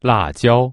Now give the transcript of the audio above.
辣椒。